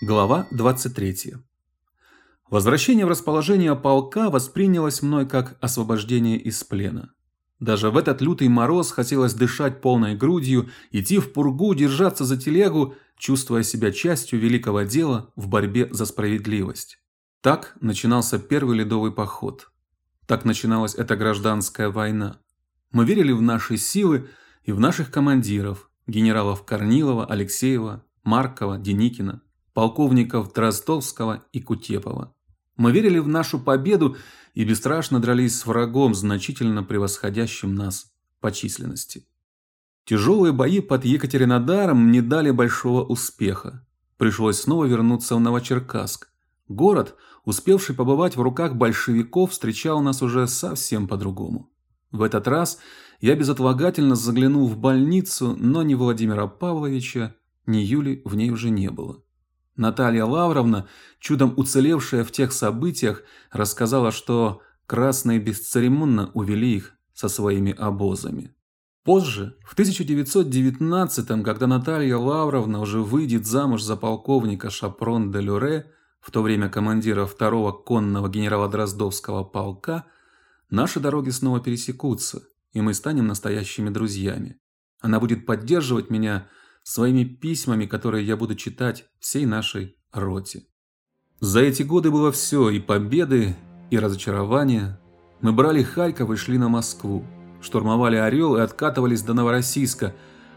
Глава 23. Возвращение в расположение полка воспринялось мной как освобождение из плена. Даже в этот лютый мороз хотелось дышать полной грудью, идти в пургу, держаться за телегу, чувствуя себя частью великого дела в борьбе за справедливость. Так начинался первый ледовый поход. Так начиналась эта гражданская война. Мы верили в наши силы и в наших командиров: генералов Корнилова, Алексеева, Маркова, Деникина полковников Дроздовского и Кутепова. Мы верили в нашу победу и бесстрашно дрались с врагом, значительно превосходящим нас по численности. Тяжелые бои под Екатеринодаром не дали большого успеха. Пришлось снова вернуться в Новочеркасск. Город, успевший побывать в руках большевиков, встречал нас уже совсем по-другому. В этот раз я безотлагательно заглянул в больницу, но ни Владимира Павловича, ни Юли в ней уже не было. Наталья Лавровна, чудом уцелевшая в тех событиях, рассказала, что красные бесцеремонно увели их со своими обозами. Позже, в 1919 когда Наталья Лавровна уже выйдет замуж за полковника Шапрон де Люре, в то время командира второго конного генерала Дроздовского полка, наши дороги снова пересекутся, и мы станем настоящими друзьями. Она будет поддерживать меня своими письмами, которые я буду читать всей нашей роте. За эти годы было все, и победы, и разочарования. Мы брали Харьков и шли на Москву, штурмовали Орел и откатывались до Новороссийска,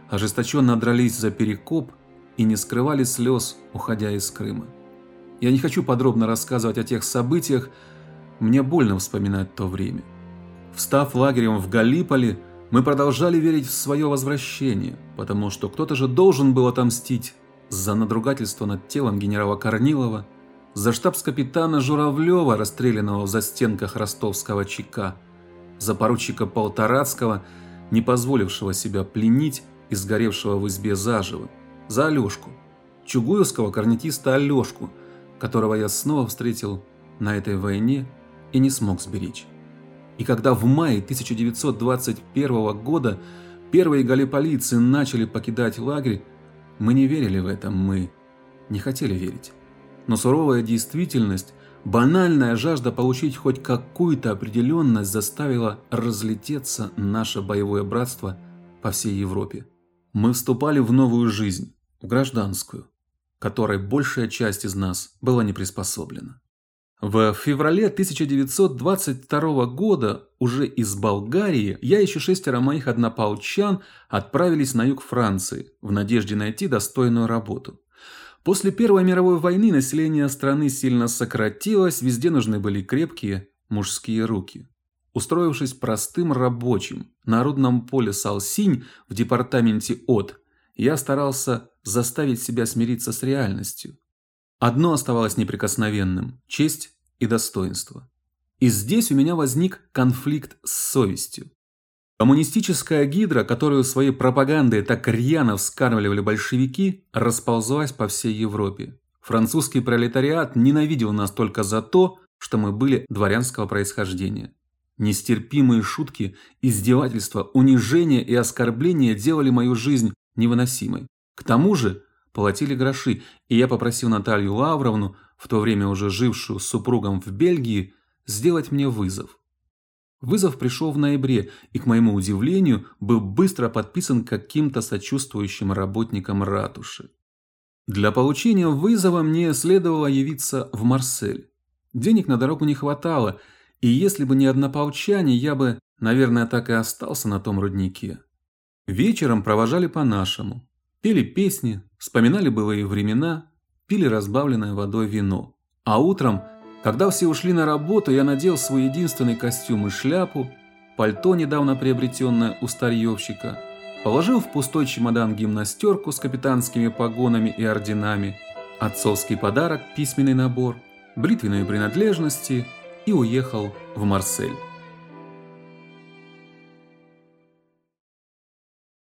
ожесточенно дрались за Перекоп и не скрывали слез, уходя из Крыма. Я не хочу подробно рассказывать о тех событиях, мне больно вспоминать то время. Встав лагерем в Галиполи, мы продолжали верить в свое возвращение, потому что кто-то же должен был отомстить за надругательство над телом генерала Корнилова, за штабс-капитана Журавлева, расстрелянного в застенках ростовского ЧК, за поручика Полторацкого, не позволившего себя пленить и сгоревшего в избе заживо, за Алешку, чугуевского корнетиста Алешку, которого я снова встретил на этой войне и не смог сберечь. И когда в мае 1921 года первые галиполийцы начали покидать лагерь, мы не верили в это, мы не хотели верить. Но суровая действительность, банальная жажда получить хоть какую-то определенность заставила разлететься наше боевое братство по всей Европе. Мы вступали в новую жизнь, в гражданскую, которой большая часть из нас была не приспособлена. В феврале 1922 года уже из Болгарии я и еще шестеро моих однополчан отправились на юг Франции в надежде найти достойную работу. После Первой мировой войны население страны сильно сократилось, везде нужны были крепкие мужские руки. Устроившись простым рабочим на рудном поле Салсинь в департаменте От, я старался заставить себя смириться с реальностью. Одно оставалось неприкосновенным – честь и достоинство. И здесь у меня возник конфликт с совестью. Коммунистическая гидра, которую своей пропагандой так рьяно вскармливали большевики, расползлась по всей Европе. Французский пролетариат ненавидел нас только за то, что мы были дворянского происхождения. Нестерпимые шутки, издевательства, унижения и оскорбления делали мою жизнь невыносимой. К тому же платили гроши, и я попросил Наталью Лавровну, в то время уже жившую с супругом в Бельгии, сделать мне вызов. Вызов пришел в ноябре и, к моему удивлению, был быстро подписан каким-то сочувствующим работником ратуши. Для получения вызова мне следовало явиться в Марсель. Денег на дорогу не хватало, и если бы не однополчане, я бы, наверное, так и остался на том руднике. Вечером провожали по-нашему. Пели песни, вспоминали былые времена, пили разбавленное водой вино. А утром, когда все ушли на работу, я надел свой единственный костюм и шляпу, пальто, недавно приобретенное у старьевщика, положил в пустой чемодан гимнастерку с капитанскими погонами и орденами, отцовский подарок, письменный набор, бритвенные принадлежности и уехал в Марсель.